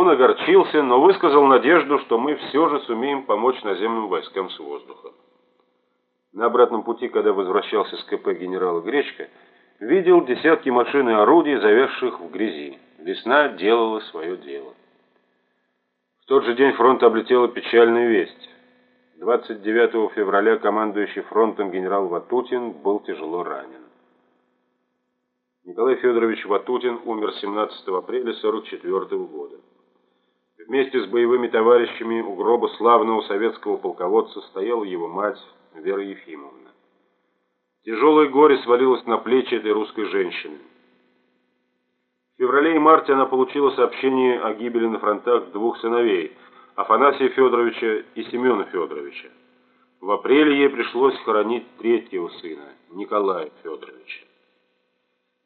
Он огорчился, но высказал надежду, что мы все же сумеем помочь наземным войскам с воздуха. На обратном пути, когда возвращался с КП генерала Гречка, видел десятки машин и орудий, завязших в грязи. Весна делала свое дело. В тот же день фронт облетела печальная весть. 29 февраля командующий фронтом генерал Ватутин был тяжело ранен. Николай Федорович Ватутин умер 17 апреля 1944 года. Вместе с боевыми товарищами у гроба славного советского полководца стояла его мать Вера Ефимовна. Тяжелое горе свалилось на плечи этой русской женщины. В феврале и марте она получила сообщение о гибели на фронтах двух сыновей – Афанасия Федоровича и Семена Федоровича. В апреле ей пришлось хоронить третьего сына, Николая Федоровича.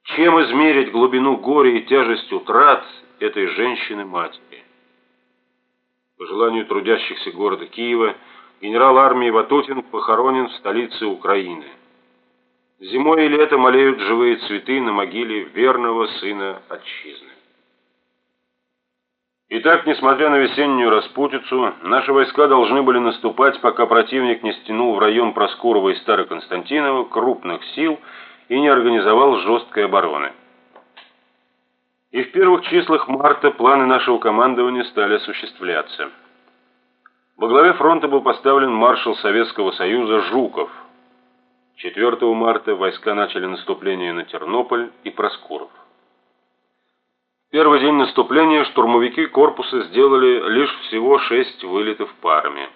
Чем измерить глубину горя и тяжесть утрат этой женщины-матери? По желанию трудящихся города Киева, генерал армии Ватутин похоронен в столице Украины. Зимой и летом олеют живые цветы на могиле верного сына отчизны. Итак, несмотря на весеннюю распутицу, наши войска должны были наступать, пока противник не стянул в район Проскурова и Староконстантинова крупных сил и не организовал жесткой обороны. И в первых числах марта планы нашего командования стали осуществляться. Во главе фронта был поставлен маршал Советского Союза Жуков. 4 марта войска начали наступление на Тернополь и Проскуров. В первый день наступления штурмовики корпуса сделали лишь всего шесть вылетов парами.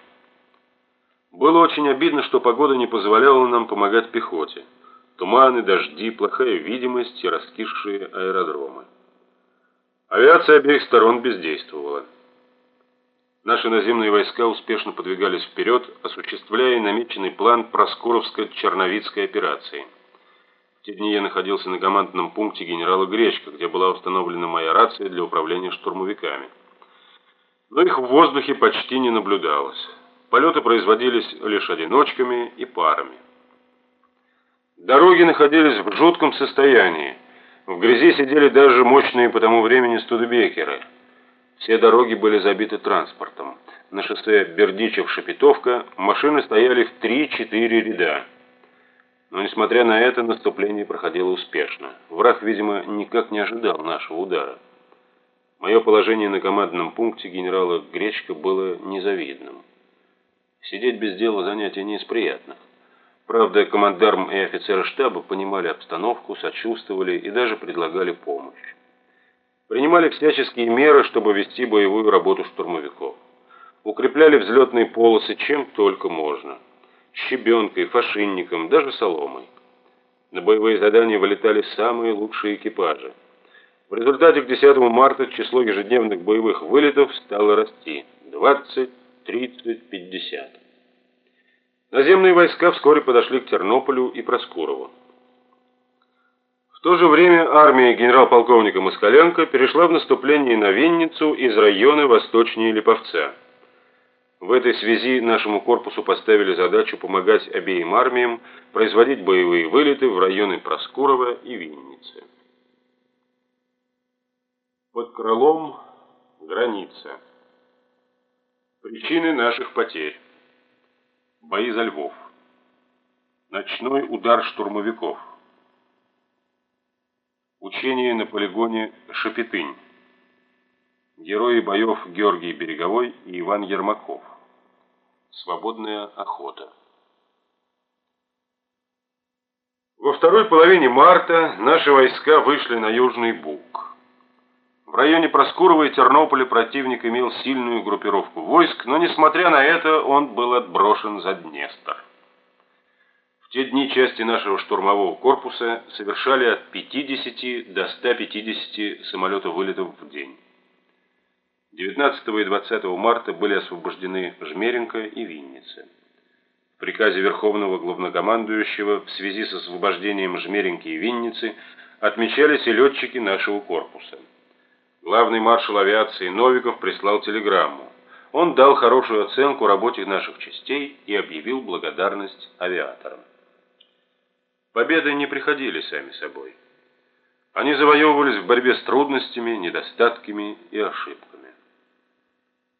Было очень обидно, что погода не позволяла нам помогать пехоте. Туманы, дожди, плохая видимость и раскисшие аэродромы. Авиация обеих сторон бездействовала. Наши наземные войска успешно подвигались вперед, осуществляя намеченный план Проскуровско-Черновицкой операции. В те дни я находился на командном пункте генерала Гречка, где была установлена моя рация для управления штурмовиками. Но их в воздухе почти не наблюдалось. Полеты производились лишь одиночками и парами. Дороги находились в жутком состоянии. В грязи сидели даже мощные по тому времени студебекеры. Все дороги были забиты транспортом. На шоссе Бердичев-Шепетовка машины стояли в 3-4 ряда. Но, несмотря на это, наступление проходило успешно. Враг, видимо, никак не ожидал нашего удара. Мое положение на командном пункте генерала Гречка было незавидным. Сидеть без дела занятие не из приятных. Правда, командарм и офицеры штаба понимали обстановку, сочувствовали и даже предлагали помощь. Принимали всяческие меры, чтобы вести боевую работу штурмовиков. Укрепляли взлетные полосы чем только можно. Щебенкой, фашинником, даже соломой. На боевые задания вылетали самые лучшие экипажи. В результате к 10 марта число ежедневных боевых вылетов стало расти. 20, 30, 50. Наземные войска вскоре подошли к Тернополю и Проскурову. В то же время армия генерал-полковника Москаленко перешла в наступление на Винницу из района восточнее Липовца. В этой связи нашему корпусу поставили задачу помогать обеим армиям производить боевые вылеты в районы Проскурова и Винницы. Под крылом граница. Причины наших потерь. Бои за Львов. Ночной удар штурмовиков. Учение на полигоне Шапетынь. Герои боев Георгий Береговой и Иван Ермаков. Свободная охота. Во второй половине марта наши войска вышли на Южный Буг. В районе Проскурова и Тернополя противник имел сильную группировку войск, но несмотря на это он был отброшен за Днестр. В те дни части нашего штурмового корпуса совершали от 50 до 150 самолетов вылетов в день. 19 и 20 марта были освобождены Жмеренко и Винница. В приказе Верховного Главнокомандующего в связи с освобождением Жмеренки и Винницы отмечались и летчики нашего корпуса. Главный маршал авиации Новиков прислал телеграмму. Он дал хорошую оценку работе наших частей и объявил благодарность авиаторам. Победы не приходили сами собой. Они завоевывались в борьбе с трудностями, недостатками и ошибками.